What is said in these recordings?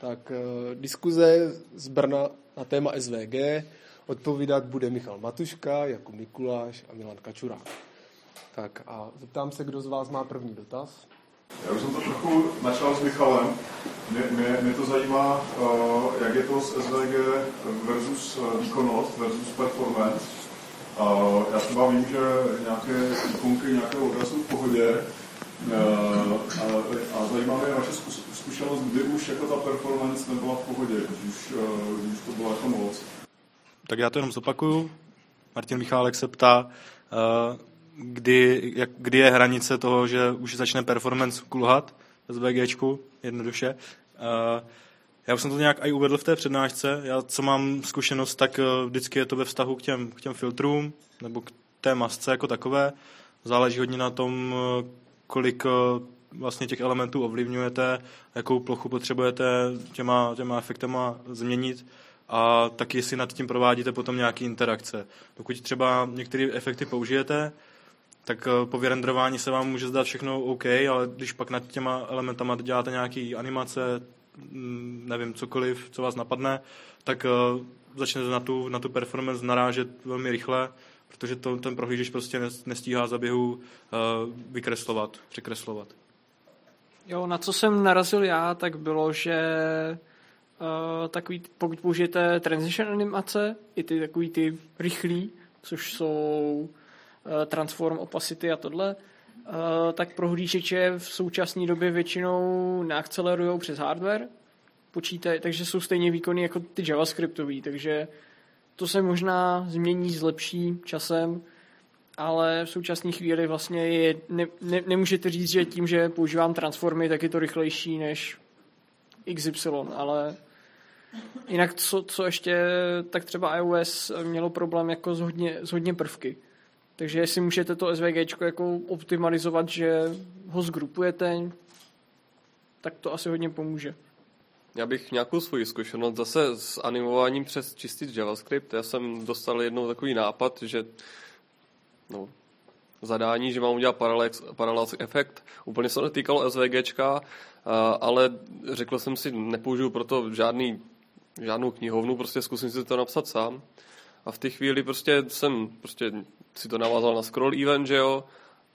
Tak uh, diskuze z Brna na téma SVG odpovídat bude Michal Matuška, Jakub Mikuláš a Milan Kačurák. Tak a zeptám se, kdo z vás má první dotaz. Já už jsem to trochu načal s Michalem. Mě, mě, mě to zajímá, uh, jak je to s SVG versus výkonnost, versus performance. Já třeba vím, že nějaké ikonky nějakého obrazu v pohodě a, a zajímá mě vaše zkušenost, kdy už jako ta performance nebyla v pohodě, když už, uh, když to bylo jako moc. Tak já to jenom zopakuju. Martin Michálek se ptá, uh, kdy, jak, kdy je hranice toho, že už začne performance kulhat s VGčku, jednoduše. Já už jsem to nějak i uvedl v té přednášce. Já, co mám zkušenost, tak vždycky je to ve vztahu k těm, k těm filtrům nebo k té masce jako takové. Záleží hodně na tom, kolik uh, vlastně těch elementů ovlivňujete, jakou plochu potřebujete těma, těma efektama změnit a taky si nad tím provádíte potom nějaké interakce. Pokud třeba některé efekty použijete, tak eh, po vyrenderování se vám může zdát všechno OK, ale když pak nad těma elementama děláte nějaký animace, mm, nevím, cokoliv, co vás napadne, tak uh, začnete na tu, na tu performance narážet velmi rychle, protože to, ten prohlížeč prostě nestíhá za běhu uh, vykreslovat, překreslovat. Jo, na co jsem narazil já, tak bylo, že uh, takový, pokud použijete transition animace, i ty takový ty rychlý, což jsou uh, transform, opacity a tohle, uh, tak prohlížeče v současné době většinou neakcelerují přes hardware, počítaj, takže jsou stejně výkonný jako ty JavaScriptový, takže to se možná změní, zlepší časem, ale v současné chvíli vlastně je, ne, ne, nemůžete říct, že tím, že používám transformy, tak je to rychlejší než XY, ale jinak co, co ještě, tak třeba iOS mělo problém jako s hodně, s hodně prvky. Takže jestli můžete to SVG jako optimalizovat, že ho zgrupujete, tak to asi hodně pomůže. Já bych nějakou svoji zkušenost zase s animováním přes čistý JavaScript. Já jsem dostal jednou takový nápad, že no, zadání, že mám udělat parallels, parallels efekt. Úplně se to netýkalo SVGčka, ale řekl jsem si, nepoužiju proto žádný, žádnou knihovnu, prostě zkusím si to napsat sám. A v té chvíli prostě jsem prostě si to navázal na scroll event, že jo,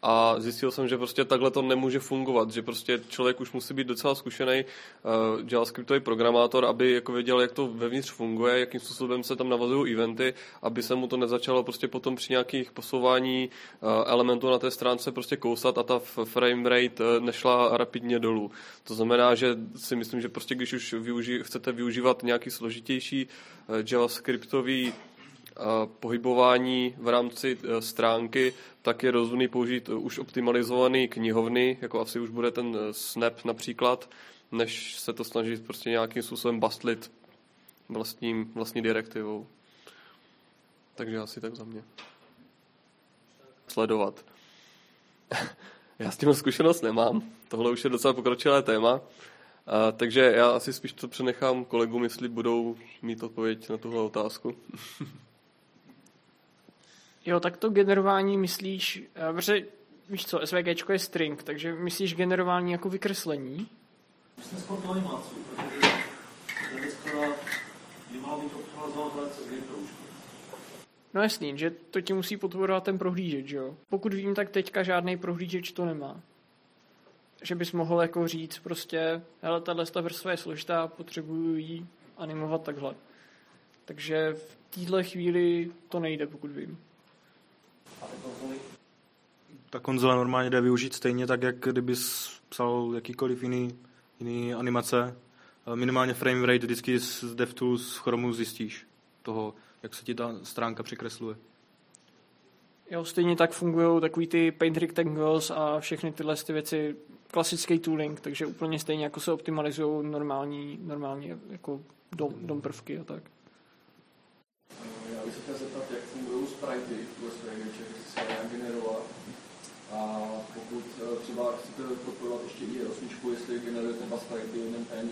a zjistil jsem, že prostě takhle to nemůže fungovat, že prostě člověk už musí být docela zkušený uh, JavaScriptový programátor, aby jako věděl, jak to vevnitř funguje, jakým způsobem se tam navazují eventy, aby se mu to nezačalo prostě potom při nějakých posouvání uh, elementů na té stránce prostě kousat a ta frame rate uh, nešla rapidně dolů. To znamená, že si myslím, že prostě když už využi- chcete využívat nějaký složitější uh, JavaScriptový pohybování v rámci e, stránky, tak je rozumný použít už optimalizovaný knihovny, jako asi už bude ten e, Snap například, než se to snažit prostě nějakým způsobem bastlit vlastním, vlastní direktivou. Takže asi tak za mě. Sledovat. já s tím zkušenost nemám. Tohle už je docela pokročilé téma. A, takže já asi spíš to přenechám kolegům, jestli budou mít odpověď na tuhle otázku. Jo, tak to generování myslíš, eh, protože víš co, SVG je string, takže myslíš generování jako vykreslení? Animaci, protože dneska by měla být No jasný, že to ti musí podporovat ten prohlížeč, jo. Pokud vím, tak teďka žádný prohlížeč to nemá. Že bys mohl jako říct prostě, hele, tahle vrstva je složitá, potřebuji ji animovat takhle. Takže v této chvíli to nejde, pokud vím. Ta konzole normálně jde využít stejně tak, jak kdyby psal jakýkoliv jiný, jiný animace. Minimálně frame rate vždycky z DevTools v Chromu zjistíš toho, jak se ti ta stránka překresluje. Jo, stejně tak fungují takový ty paint rectangles a všechny tyhle ty věci, klasický tooling, takže úplně stejně jako se optimalizují normální, normální jako dom, dom prvky a tak. Já bych se chtěl zeptat, jak fungují sprite v SVG, jestli se dá generovat. A pokud eh, třeba chcete podporovat ještě i 8, jestli generujete sprite, jeden PNG,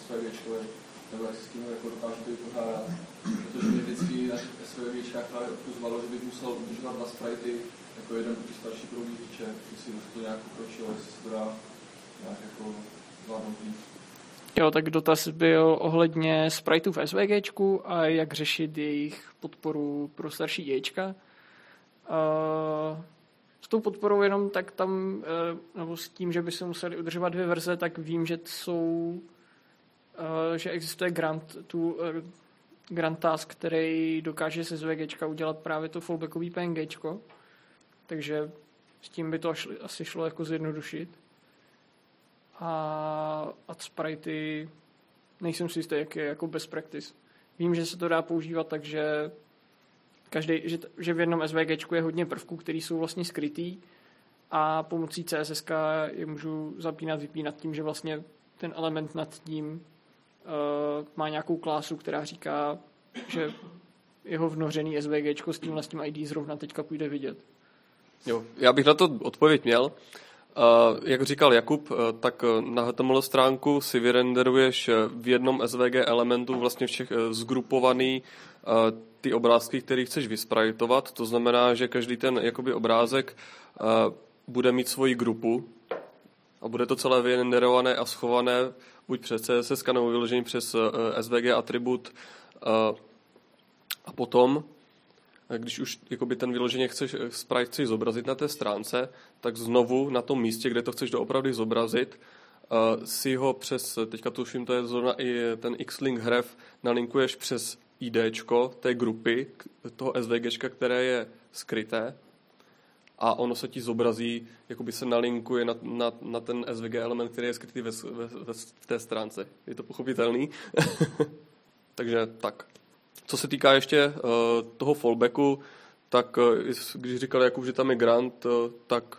SVG, nebo jak si s tím jako dokážete vypořádat. Protože mě vždycky na SVGčkách právě odkuzovalo, že bych musel udržovat dva sprite, jako jeden proti starší prohlížeče, jestli už to nějak pokročilo, jestli se to dá nějak jako zvládnout. Jo, tak dotaz byl ohledně spriteů v SVGčku a jak řešit jejich podporu pro starší děječka. Uh, s tou podporou jenom tak tam, uh, nebo s tím, že by se museli udržovat dvě verze, tak vím, že jsou, uh, že existuje grant, tu, uh, grant task, který dokáže se SVGčka udělat právě to fallbackový PNGčko. Takže s tím by to asi šlo jako zjednodušit a, a spritey nejsem si jistý, jak je jako best practice. Vím, že se to dá používat tak, že, každý, že, že v jednom SVG je hodně prvků, které jsou vlastně skrytý a pomocí CSS je můžu zapínat, vypínat tím, že vlastně ten element nad tím uh, má nějakou klásu, která říká, že jeho vnořený SVG s tímhle s tím ID zrovna teďka půjde vidět. Jo, já bych na to odpověď měl. Uh, jak říkal Jakub, uh, tak na HTML stránku si vyrenderuješ v jednom SVG elementu vlastně všech zgrupovaný uh, ty obrázky, které chceš vysprajtovat. To znamená, že každý ten jakoby obrázek bude mít svoji grupu a bude to celé vyrenderované a schované buď přes CSS nebo vyložený přes SVG atribut a potom když už jakoby ten vyloženě chceš, eh, sprite chceš zobrazit na té stránce, tak znovu na tom místě, kde to chceš doopravdy zobrazit, uh, si ho přes, teďka tuším, to je zrovna i ten X-Link href, nalinkuješ přes IDčko té grupy, toho SVGčka, které je skryté a ono se ti zobrazí, jakoby se nalinkuje na, na, na ten SVG element, který je skrytý ve, ve, ve, v té stránce. Je to pochopitelný? Takže tak. Co se týká ještě uh, toho fallbacku, tak uh, když říkal Jakub, že tam je grant, uh, tak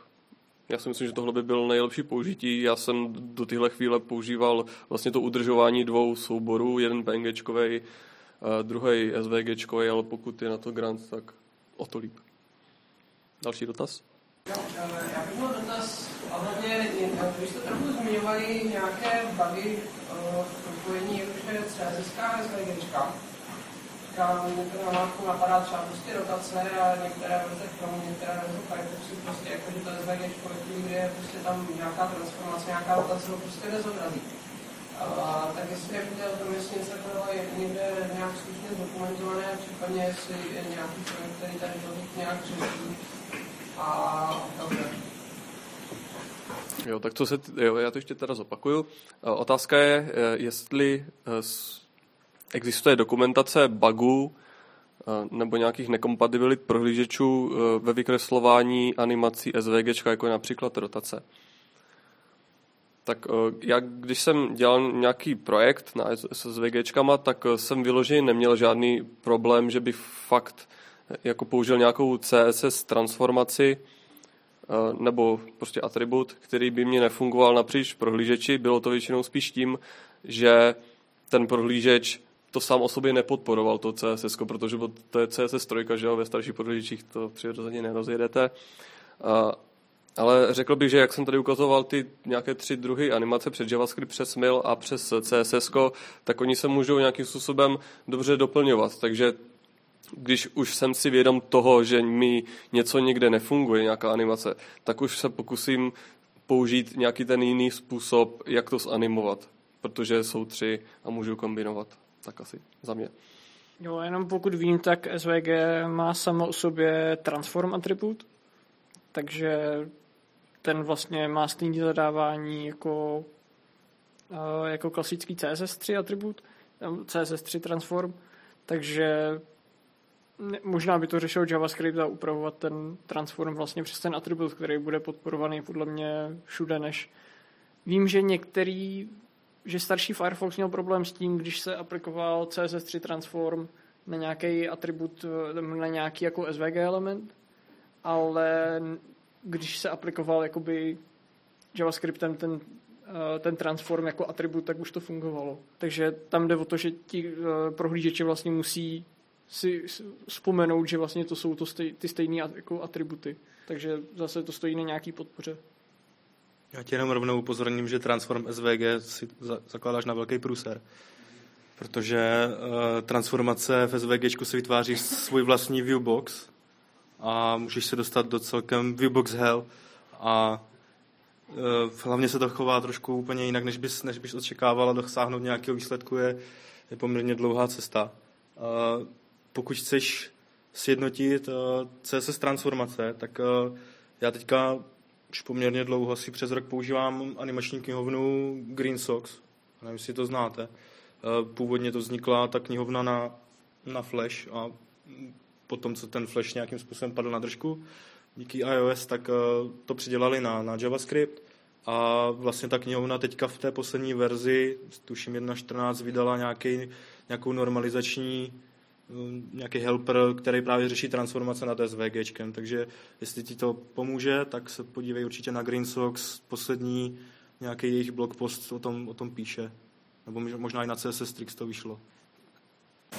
já si myslím, že tohle by byl nejlepší použití. Já jsem do téhle chvíle používal vlastně to udržování dvou souborů, jeden PNGčkovej, druhý SVGčkovej, ale pokud je na to grant, tak o to líp. Další dotaz? No, já bych měl dotaz ohledně, když jste trochu zmiňovali nějaké bugy v propojení jakože CSS a SVGčka, říkám, některé látku napadá třeba prostě rotace a některé verze Chromu, některé verze Firefoxu prostě jako, že to SVG kde je prostě tam nějaká transformace, nějaká rotace ho prostě nezobrazí. Tak jestli jak viděl to něco takového je někde nějak slušně zdokumentované, případně jestli je nějaký projekt, který tady to nějak řeší. A dobře. Jo, tak co se, jo, já to ještě teda zopakuju. Otázka je, eh, jestli eh, existuje dokumentace bugů nebo nějakých nekompatibilit prohlížečů ve vykreslování animací SVG, jako například rotace. Tak eh, já, když jsem dělal nějaký projekt na SVG, tak jsem vyloženě neměl žádný problém, že by fakt jako použil nějakou CSS transformaci nebo prostě atribut, který by mě nefungoval napříč prohlížeči. Bylo to většinou spíš tím, že ten prohlížeč to sám o sobě nepodporoval, to CSS, protože to je CSS 3, že jo, ve starších podložičích to přirozeně nerozjedete. Ale řekl bych, že jak jsem tady ukazoval ty nějaké tři druhy animace před JavaScript, přes Mil a přes CSS, tak oni se můžou nějakým způsobem dobře doplňovat. Takže když už jsem si vědom toho, že mi něco někde nefunguje, nějaká animace, tak už se pokusím použít nějaký ten jiný způsob, jak to zanimovat, protože jsou tři a můžu kombinovat tak asi za mě. Jo, jenom pokud vím, tak SVG má samo o sobě transform atribut, takže ten vlastně má stejné zadávání jako, eh, jako klasický CSS3 atribut, CSS3 transform, takže možná by to řešil JavaScript a upravovat ten transform vlastně přes ten atribut, který bude podporovaný podle mě všude než. Vím, že některý že starší Firefox měl problém s tím, když se aplikoval CSS3 transform na nějaký atribut, na nějaký jako SVG element, ale když se aplikoval jakoby JavaScriptem ten, eh, ten transform jako atribut, tak už to fungovalo. Takže tam jde o to, že ti eh, prohlížeči vlastně musí si vzpomenout, že vlastně to jsou to stej, ty stejné jako atributy. Takže zase to stojí na nějaký podpoře. Já tě jenom rovnou upozorním, že Transform SVG si zakládáš na velký průser. Protože uh, transformace v SVG si vytváří svůj vlastní viewbox a můžeš se dostat do celkem viewbox hell a hlavně se to chová trošku úplně jinak, než bys, než bys očekával a dosáhnout nějakého výsledku je, je poměrně dlouhá cesta. Pokud chceš sjednotit CSS transformace, tak já teďka už poměrně dlouho, asi přes rok používám animační knihovnu Green Sox. Nevím, jestli to znáte. Původně to vznikla ta knihovna na, na Flash a potom, co ten Flash nějakým způsobem padl na držku, díky iOS, tak to přidělali na, na JavaScript a vlastně ta knihovna teďka v té poslední verzi, tuším 1.14, vydala nějaký, nějakou normalizační nějaký helper, který právě řeší transformace nad SVG. Takže jestli ti to pomůže, tak se podívej určitě na GreenSox, poslední nějaký jejich blog post o tom, o tom píše. Nebo možná i na CSS Tricks to vyšlo.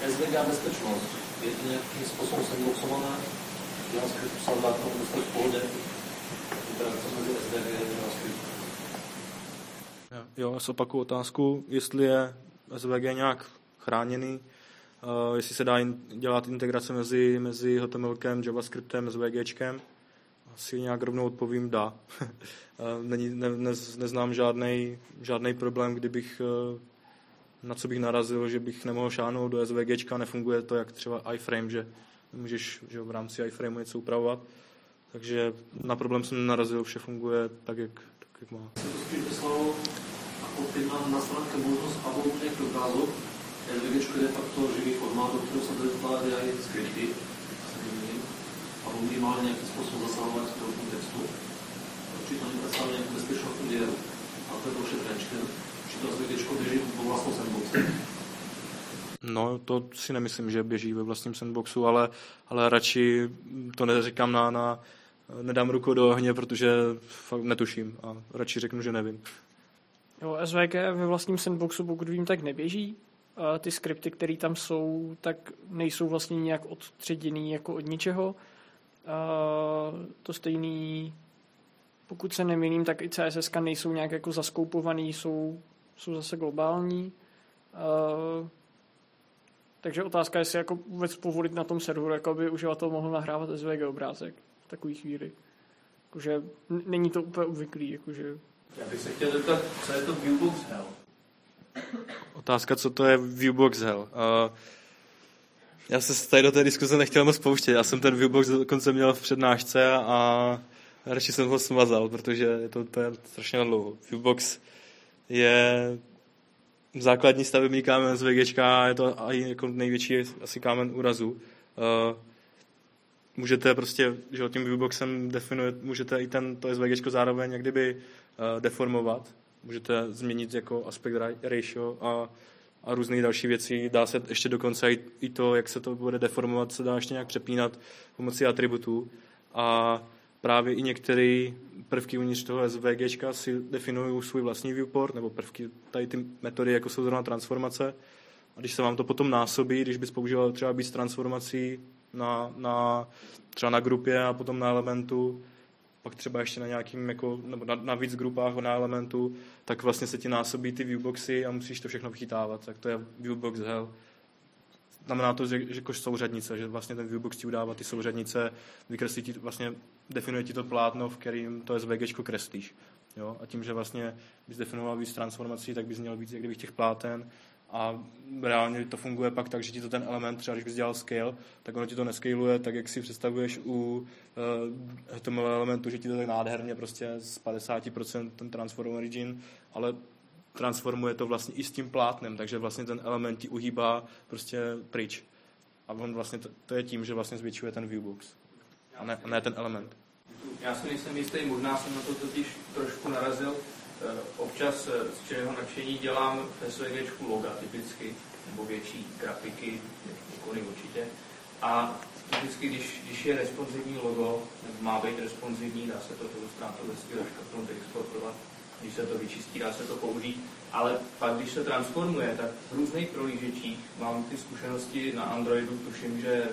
SVG bezpečnost. Je to nějakým způsobem sandboxované? JavaScript psal zákon, dostat v pohodě. Interakce mezi SVG a JavaScript. Jo, já se opakuju otázku, jestli je SVG nějak chráněný, uh, jestli se dá in, dělat integrace mezi, mezi HTMLkem, JavaScriptem, SVGčkem. Asi nějak rovnou odpovím dá. Není, ne, ne, neznám žádný problém, kdybych uh, na co bych narazil, že bych nemohl šáhnout do SVGčka, nefunguje to jak třeba iframe, že můžeš že v rámci iframeu něco upravovat. Takže na problém jsem narazil, vše funguje tak, jak, tak, jak má. Se to spíš vyslalo, a pokud mám na stránce možnost uploadnout obrázok, SVG je de facto živý formát, do kterého se dokládají skripty, a minimálně nějakým způsobem zasahovat do textu. Určitě to nepředstavuje nějakou bezpečnou úděru. A to je to vše to běží po vlastním sandboxu. No, to si nemyslím, že běží ve vlastním sandboxu, ale, ale radši to neříkám na, na nedám ruku do ohně, protože fakt netuším a radši řeknu, že nevím. Jo, SVG ve vlastním sandboxu, pokud vím, tak neběží ty skripty, které tam jsou, tak nejsou vlastně nějak odstředěný jako od ničeho. To stejný, pokud se nemýlím, tak i CSS nejsou nějak jako zaskoupovaný, jsou, jsou zase globální. Takže otázka je, jestli jako vůbec povolit na tom serveru, jako by uživatel mohl nahrávat SVG obrázek v takové chvíli. Jakože není to úplně obvyklý. Jakože... Já bych se chtěl zeptat, co je to Viewbox Hell? Otázka, co to je Viewbox Hell. Uh, já se tady do té diskuze nechtěl moc pouštět. Já jsem ten Viewbox dokonce měl v přednášce a radši jsem ho smazal, protože je to, to je strašně dlouho. Viewbox je základní stavební kámen z VG, je to jako největší asi kámen úrazu. Uh, můžete prostě, že tím viewboxem definuje, můžete i ten, to SVG zároveň jak kdyby uh, deformovat, můžete změnit jako aspect ratio a, a různé další věci. Dá se ještě dokonce i, i to, jak se to bude deformovat, se dá ještě nějak přepínat pomocí atributů. A právě i některé prvky uvnitř toho SVG si definují svůj vlastní viewport, nebo prvky, tady ty metody, jako jsou zrovna transformace. A když se vám to potom násobí, když bys používal třeba víc transformací na, na, třeba na grupě a potom na elementu, pak třeba ještě na nějakým, jako, nebo na, na víc grupách na elementu, tak vlastně se ti násobí ty viewboxy a musíš to všechno vychytávat. Tak to je viewbox hell. Znamená to, že, že jako souřadnice, že vlastně ten viewbox ti udává ty souřadnice, vykreslí ti, vlastně definuje ti to plátno, v kterým to SVG kreslíš. Jo? A tím, že vlastně bys definoval víc transformací, tak bys měl víc jak těch pláten a reálně to funguje pak tak, že ti to ten element, třeba když bys dělal scale, tak ono ti to neskaluje tak, jak si představuješ u uh, eh, HTML elementu, že ti to tak nádherně prostě z 50% ten transform origin, ale transformuje to vlastně i s tím plátnem, takže vlastně ten element ti uhýbá prostě pryč. A on vlastně to, to je tím, že vlastně zvětšuje ten viewbox. A ne, a ne ten element. Já si nejsem jistý, možná jsem na to totiž trošku narazil. Eh, občas eh, z čeho nadšení dělám v SVG loga typicky, nebo větší grafiky, ikony určitě. A typicky, když, když je responsivní logo, nebo má být responsivní, dá se to ilustrátor hezky zaškatnout, exportovat, když se to vyčistí, dá se to použít. Ale pak, když se transformuje, tak v různých prolížečích mám ty zkušenosti na Androidu, tuším, že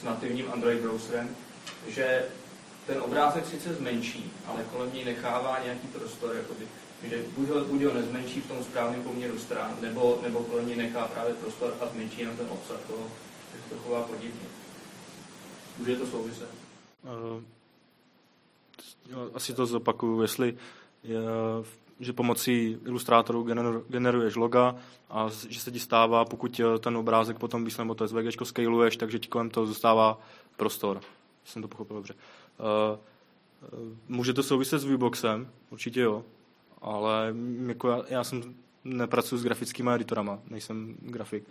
s nativním Android browserem, že ten obrázek sice zmenší, ale kolem něj nechává nějaký prostor, jakoby, že buď ho, buď ho nezmenší v tom správném poměru stran, nebo, nebo kolem něj nechá právě prostor a zmenší jenom ten obsah. To, to chová podivně. Může to souviset? Uh, asi to zopakuju, jestli je, že pomocí ilustrátorů gener, generuješ loga a že se ti stává, pokud eh, ten obrázek potom, když nebo to SVG scaluješ, takže ti kolem toho zůstává prostor. Jsem to pochopil dobře. Uh, může to souviset s Viewboxem, určitě jo, ale jako já, já jsem nepracuji s grafickými editorama, nejsem grafik.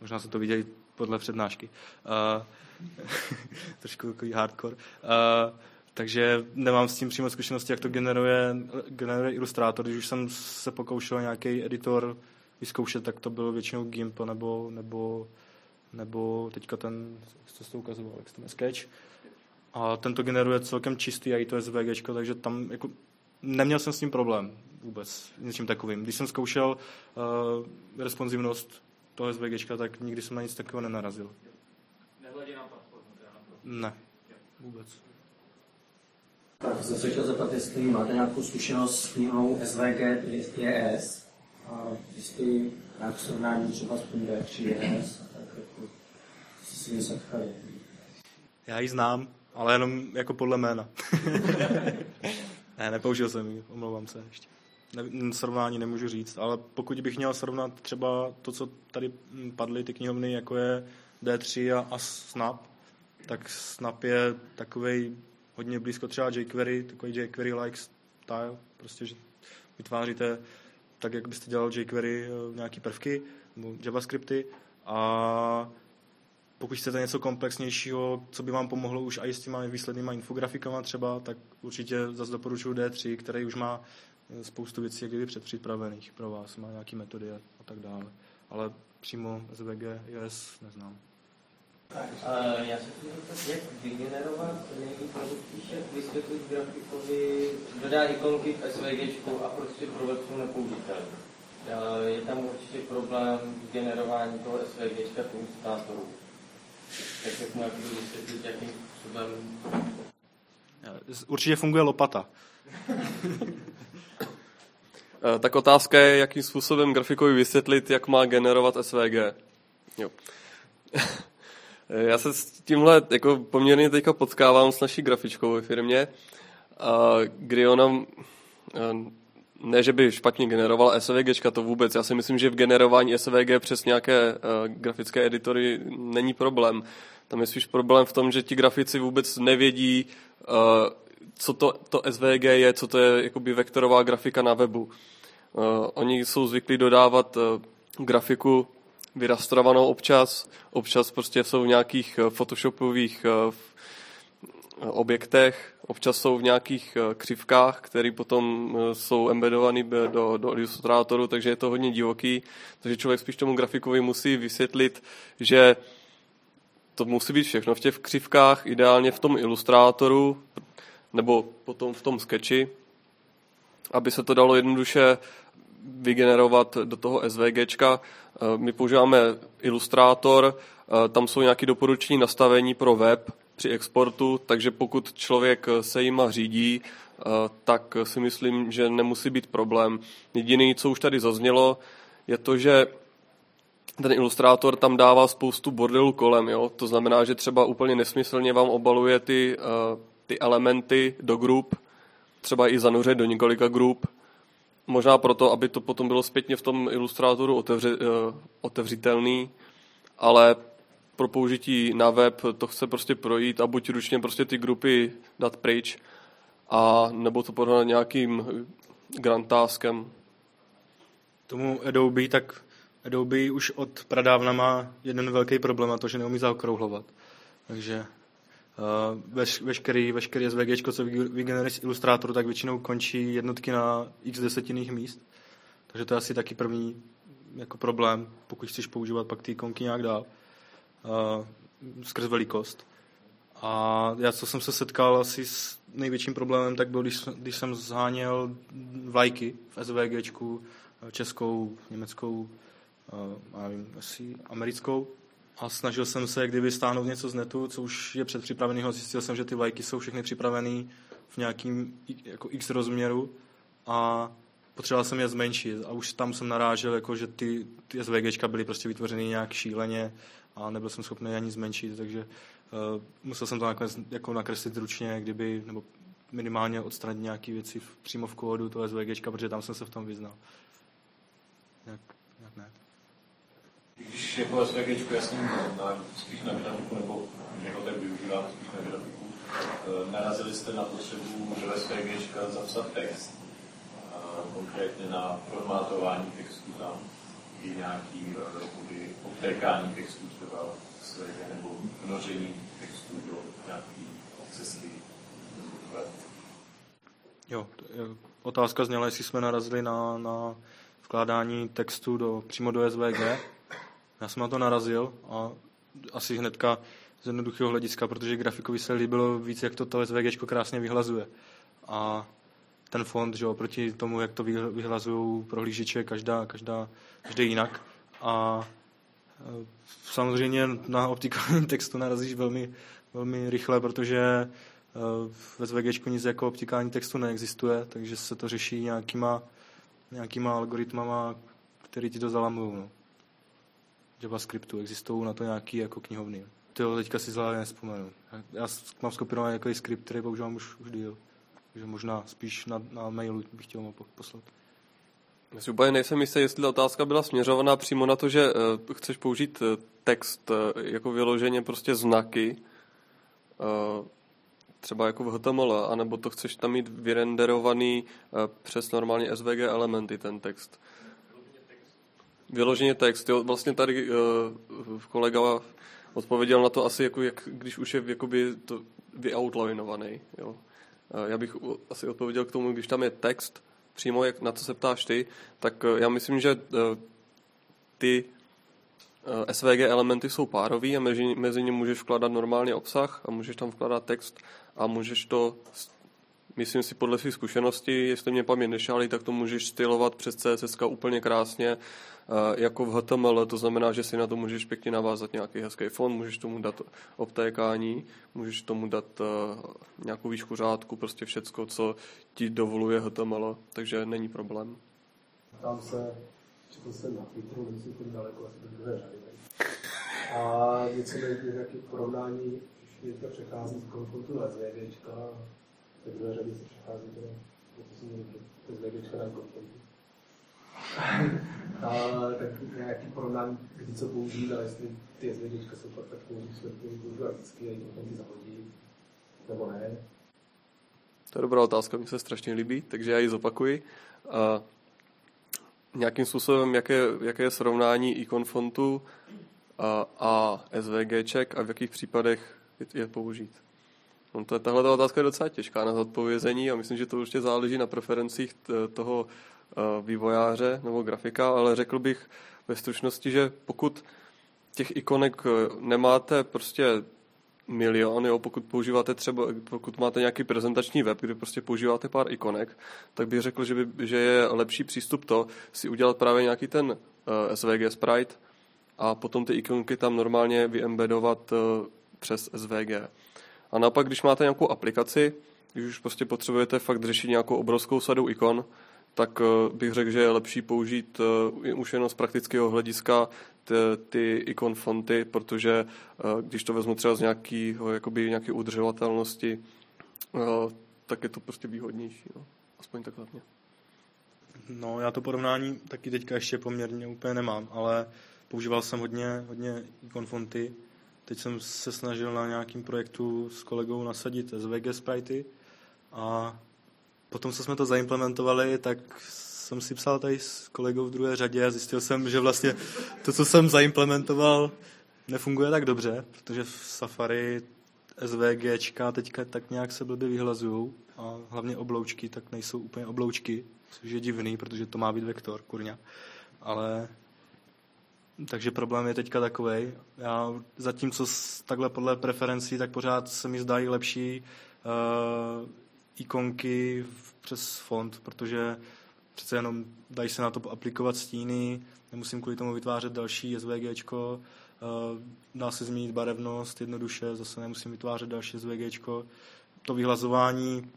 Možná se to viděli podle přednášky. Uh, trošku takový hardcore. Uh, takže nemám s tím přímo zkušenosti, jak to generuje, generuje ilustrátor. Když už jsem se pokoušel nějaký editor vyzkoušet, tak to bylo většinou GIMP nebo, nebo, nebo teďka ten, co jste ukazoval, jak se Sketch. A ten to generuje celkem čistý, a i to SVG, takže tam jako, neměl jsem s tím problém vůbec, něčím takovým. Když jsem zkoušel uh, responsivnost toho SVG, tak nikdy jsem na nic takového nenarazil. Nehledě na platformu? Ne, vůbec. Tak jsem se chtěl zeptat, jestli máte nějakou zkušenost s knihou SVG JS a jestli nějak srovnání třeba s Punde či JS, tak jako si ji setkali. Já ji znám, ale jenom jako podle jména. ne, nepoužil jsem ji, omlouvám se ještě. Ne, srovnání nemůžu říct, ale pokud bych měl srovnat třeba to, co tady padly, ty knihovny, jako je D3 a, a Snap, tak Snap je takový hodně blízko třeba jQuery, takový jQuery-like style, prostě, že vytváříte tak, jak byste dělal jQuery eh, nějaký prvky nebo JavaScripty a pokud chcete něco komplexnějšího, co by vám pomohlo už i s těma výslednýma infografikama třeba, tak určitě zase doporučuji D3, který už má eh, spoustu věcí jak kdyby předpřipravených pro vás, má nějaké metody a, a tak dále. Ale přímo SVG, JS neznám. Uh, já se chci zeptat, jak vygenerovat nějaký produkt, jak vysvětlit grafikovi, dodá ikonky SVG a prostě pro. Uh, je tam určitě problém generování toho SVG k. Tak jak mu jak vysvětlit, jakým způsobem... Určitě funguje lopata. tak otázka je, jakým způsobem grafikovi vysvětlit, jak má generovat SVG. Jo. Já se s tímhle jako poměrně teďka potkávám s naší grafičkou ve firmě, kdy ona ne, že by špatně generovala SVG, to vůbec. Já si myslím, že v generování SVG přes nějaké uh, grafické editory není problém. Tam je spíš problém v tom, že ti grafici vůbec nevědí, co to, to SVG je, co to je jakoby vektorová grafika na webu. Oni jsou zvyklí dodávat grafiku vyrastrovanou občas, občas prostě jsou v nějakých eh, photoshopových eh, objektech, občas jsou v nějakých eh, křivkách, které potom jsou embedované do, do ilustrátoru, takže je to hodně divoký, takže člověk spíš tomu grafikovi musí vysvětlit, že to musí být všechno v těch křivkách, ideálně v tom ilustrátoru, nebo potom v tom sketchi, aby se to dalo jednoduše vygenerovat do toho SVGčka. Eh, my používáme Illustrator, eh, tam jsou nějaké doporučení nastavení pro web při exportu, takže pokud člověk se jima řídí, eh, tak si myslím, že nemusí být problém. Jediný, co už tady zaznělo, je to, že ten ilustrátor tam dává spoustu bordelu kolem, jo? to znamená, že třeba úplně nesmyslně vám obaluje ty, ty elementy do grup, třeba i zanuřet do několika grup, Možná proto, aby to potom bylo zpětně v tom ilustrátoru otevři, uh, otevřitelný, ale pro použití na web to chce prostě projít a buď ručně prostě ty grupy dát pryč, a nebo to podat nějakým grantáskem. Tomu Adobe, tak Adobe už od pradávna má jeden velký problém a to, že neumí zaokrouhlovat. Takže veš, veškerý, veškerý SVG, co vygeneruje z ilustrátoru, tak většinou končí jednotky na x desetinných míst. Takže to je asi taky první jako problém, pokud chceš používat pak ty ikonky nějak dál. Uh, skrz velikost. A já, co jsem se setkal asi s největším problémem, tak byl, když, když jsem zháněl vlajky v SVG, českou, německou, uh, nevím, asi americkou, a snažil jsem se kdyby stáhnout něco z netu, co už je předpřipravený, zjistil jsem, že ty vlajky jsou všechny připravené v nějakým jako x rozměru a potřeboval jsem je zmenšit a už tam jsem narážel, jako, že ty, ty SVGčka byly prostě vytvořeny nějak šíleně a nebyl jsem schopný ani zmenšit, takže uh, musel jsem to nakonec jako nakreslit ručně, kdyby, nebo minimálně odstranit nějaké věci v, přímo v kódu toho SVG, protože tam jsem se v tom vyznal. Jak, jak ne. Když jako SVG jasně na, spíš na grafiku, nebo ho tak využíváme spíš na grafiku, eh, narazili jste na potřebu do SVG zapsat text, eh, konkrétně na formátování textu tam, i nějaký jakoby, obtékání textu třeba SVG, nebo množení textu do nějaký cesty Jo, otázka zněla, jestli jsme narazili na, na vkládání textu do, přímo do SVG. Já jsem na to narazil a asi hnedka z jednoduchého hlediska, protože grafikovi se líbilo víc, jak to to SVG krásně vyhlazuje. A ten fond, že oproti tomu, jak to vyhlazují prohlížeče, každá, každá, každý jinak. A e, samozřejmě na optikálním textu narazíš velmi, velmi rychle, protože ve SVG nic jako optikální textu neexistuje, takže se to řeší nějakýma, nějakýma algoritmama, který ti to zalamují. No. JavaScriptu existují na to nějaký jako knihovny. To teďka si zvláště nespomenu. Já mám skopirovaný jako skript, který používám už, už díl. Takže možná spíš na, na mailu bych chtěl mu poslat. Já si úplně nejsem jistý, jestli ta otázka byla směřovaná přímo na to, že uh, chceš použít uh, text uh, jako vyloženě prostě znaky. Uh, třeba jako v HTML, anebo to chceš tam mít vyrenderovaný eh, přes normálně SVG elementy, ten text. Vyloženě text. Jo, vlastně tady uh, kolega odpověděl na to asi, jako jak, když už je jakoby to vyoutlinovaný. Jo. Uh, já bych asi odpověděl k tomu, když tam je text, přímo jak na to se ptáš ty, tak uh, já myslím, že uh, ty SVG elementy jsou párový a mezi, mezi ně můžeš vkládat normálně obsah a můžeš tam vkládat text a můžeš to, myslím si podle svých zkušeností, jestli mě paměť nešálí, tak to můžeš stylovat přes CSS úplně krásně, jako v HTML, to znamená, že si na to můžeš pěkně navázat nějaký hezký fond, můžeš tomu dát obtékání, můžeš tomu dát eh, nějakou výšku řádku, prostě všecko, co ti dovoluje HTML, takže není problém. Tam se četl jsem na Twitteru, nejsem tím daleko, asi do druhé řady. A něco mi nějaké porovnání, když teďka přechází z konfrontu na SVGčka, do druhé řady se přechází teda, to jsem měl SVGčka na konfrontu. A, tak nějaký porovnání, kdy co použít, ale jestli ty SVGčka jsou fakt tak použít, že to používá vždycky a jim konfronty zahodí, nebo ne. To je dobrá otázka, mi se strašně líbí, takže já ji zopakuji. Uh, nějakým způsobem, jaké, jaké je srovnání ikon fontu a, a SVGček a v jakých případech je, je použít. No to, tahle otázka je docela těžká na zodpovězení a myslím, že to určitě záleží na preferencích toho vývojáře nebo grafika, ale řekl bych ve stručnosti, že pokud těch ikonek e, nemáte prostě milion, jo, pokud používáte třeba, pokud máte nějaký prezentační web, kde prostě používáte pár ikonek, tak bych řekl, že, by, že je lepší přístup to si udělat právě nějaký ten uh, eh, SVG sprite a potom ty ikonky tam normálně vyembedovat uh, přes SVG. A naopak, když máte nějakou aplikaci, když už prostě potřebujete fakt řešit nějakou obrovskou sadu ikon, tak uh, bych řekl, že je lepší použít uh, už jenom z praktického hlediska ty ikon fonty, protože eh, když to vezmu třeba z nějakého, jakoby nějaké udržovatelnosti, eh, tak je to prostě výhodnější. No. Aspoň takhle mě. No, já to porovnání taky teďka ještě poměrně úplně nemám, ale používal jsem hodně, hodně ikon fonty. Teď jsem se snažil na nějakém projektu s kolegou nasadit SVG spritey a potom, co jsme to zaimplementovali, tak jsem si psal tady s kolegou v druhé řadě a zjistil jsem, že vlastně to, co jsem zaimplementoval, nefunguje tak dobře, protože v Safari SVGčka teďka tak nějak se blbě vyhlazují a hlavně obloučky tak nejsou úplně obloučky, což je divný, protože to má být vektor, kurňa. Ale takže problém je teďka takový. Já zatímco takhle podle preferencí, tak pořád se mi zdají lepší uh, ikonky přes font, protože přece jenom dají se na to aplikovat stíny, nemusím kvůli tomu vytvářet další SVGčko, eh, dá se změnit barevnost jednoduše, zase nemusím vytvářet další SVGčko. To vyhlazování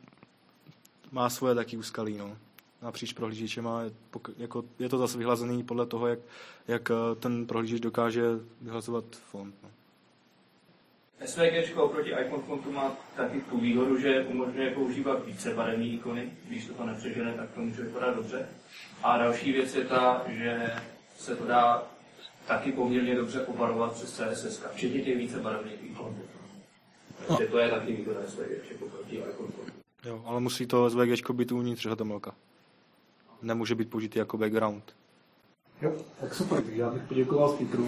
má svoje taky úskalí, no. Napříč prohlížečema, jako, je to zase vyhlazený podle toho, jak, jak eh, ten prohlížeč dokáže vyhlazovat font. No. SVG oproti icon fontu má taky tu výhodu, že umožňuje používat více barevné ikony. Když to nepřežene, tak to může vypadat dobře. A další věc je ta, že se to dá taky poměrně dobře obarovat přes CSS, včetně těch více barevných ikon. Takže to je taky výhoda SVG oproti icon fontu. Jo, ale musí to SVG být uvnitř HTML. Nemůže být použitý jako background. Jo, tak super, já bych poděkoval speakerům.